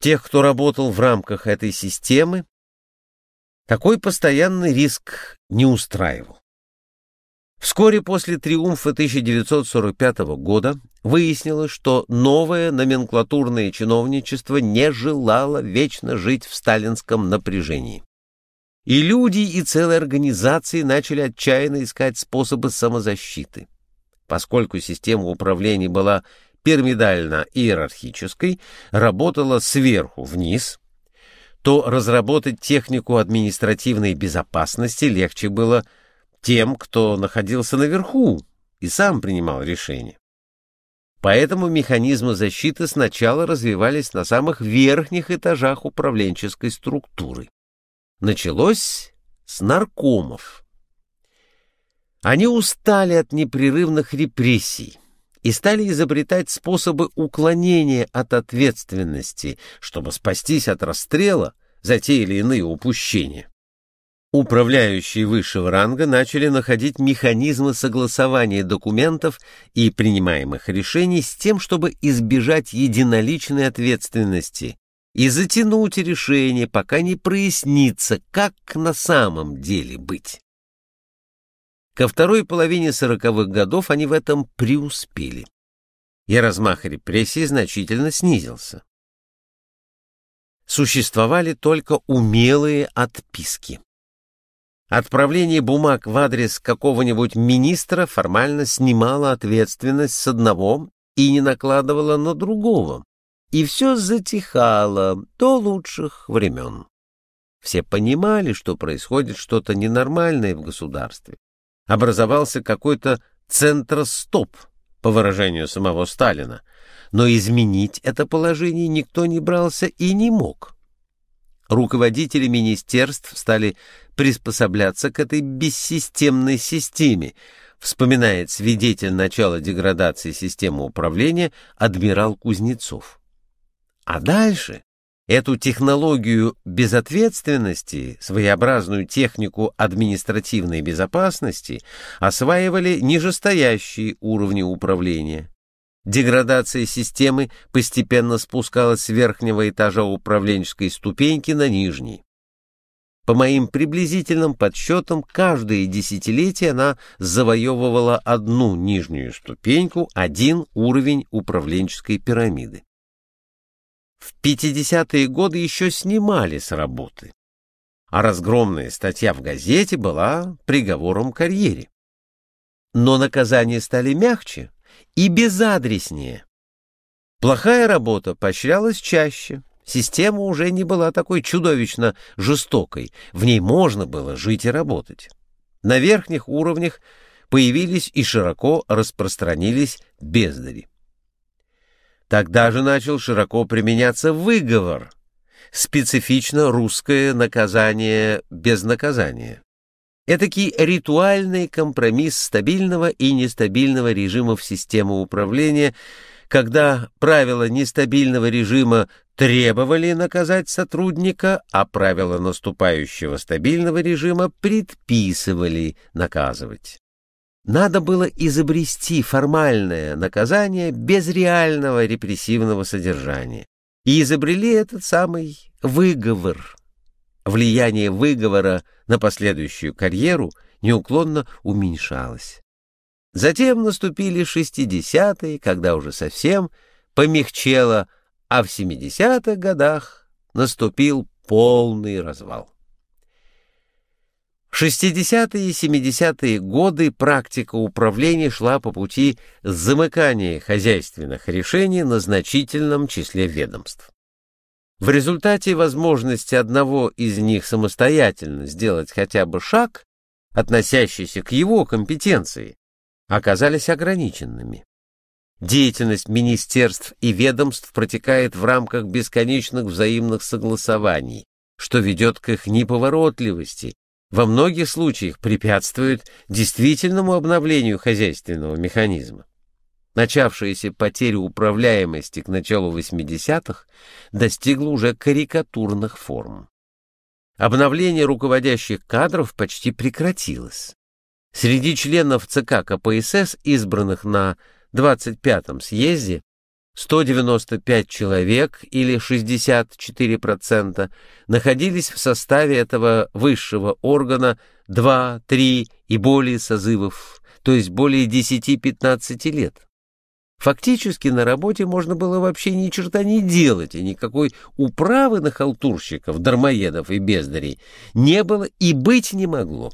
Тех, кто работал в рамках этой системы, такой постоянный риск не устраивал. Вскоре после триумфа 1945 года выяснилось, что новое номенклатурное чиновничество не желало вечно жить в сталинском напряжении. И люди, и целые организации начали отчаянно искать способы самозащиты. Поскольку система управления была пирамидально-иерархической, работала сверху вниз, то разработать технику административной безопасности легче было тем, кто находился наверху и сам принимал решения. Поэтому механизмы защиты сначала развивались на самых верхних этажах управленческой структуры. Началось с наркомов. Они устали от непрерывных репрессий и стали изобретать способы уклонения от ответственности, чтобы спастись от расстрела за те или иные упущения. Управляющие высшего ранга начали находить механизмы согласования документов и принимаемых решений с тем, чтобы избежать единоличной ответственности и затянуть решение, пока не прояснится, как на самом деле быть. Ко второй половине сороковых годов они в этом преуспели, и размах репрессий значительно снизился. Существовали только умелые отписки. Отправление бумаг в адрес какого-нибудь министра формально снимало ответственность с одного и не накладывало на другого, и все затихало до лучших времен. Все понимали, что происходит что-то ненормальное в государстве. Образовался какой-то центростоп, по выражению самого Сталина, но изменить это положение никто не брался и не мог. Руководители министерств стали приспосабляться к этой бессистемной системе, вспоминает свидетель начала деградации системы управления адмирал Кузнецов. А дальше эту технологию безответственности, своеобразную технику административной безопасности осваивали нижестоящие уровни управления. Деградация системы постепенно спускалась с верхнего этажа управленческой ступеньки на нижний. По моим приблизительным подсчетам, каждое десятилетие она завоевывала одну нижнюю ступеньку, один уровень управленческой пирамиды. В 50-е годы еще снимали с работы, а разгромная статья в газете была приговором карьере. Но наказания стали мягче, и безадреснее. Плохая работа поощрялась чаще, система уже не была такой чудовищно жестокой, в ней можно было жить и работать. На верхних уровнях появились и широко распространились бездари. Тогда же начал широко применяться выговор, специфично русское наказание без наказания. Этакий ритуальный компромисс стабильного и нестабильного режимов системы управления, когда правила нестабильного режима требовали наказать сотрудника, а правила наступающего стабильного режима предписывали наказывать. Надо было изобрести формальное наказание без реального репрессивного содержания. И изобрели этот самый выговор, влияние выговора на последующую карьеру неуклонно уменьшалось. Затем наступили шестидесятые, когда уже совсем помягчело, а в 70-х годах наступил полный развал. В 60-е и 70-е годы практика управления шла по пути замыкания хозяйственных решений на значительном числе ведомств. В результате возможности одного из них самостоятельно сделать хотя бы шаг, относящийся к его компетенции, оказались ограниченными. Деятельность министерств и ведомств протекает в рамках бесконечных взаимных согласований, что ведет к их неповоротливости, во многих случаях препятствует действительному обновлению хозяйственного механизма. Начавшаяся потеря управляемости к началу 80-х достигла уже карикатурных форм. Обновление руководящих кадров почти прекратилось. Среди членов ЦК КПСС, избранных на 25-м съезде, 195 человек, или 64%, находились в составе этого высшего органа 2, 3 и более созывов, то есть более 10-15 лет. Фактически на работе можно было вообще ни черта не делать, и никакой управы на халтурщиков, дармоедов и бездарей не было и быть не могло.